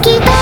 き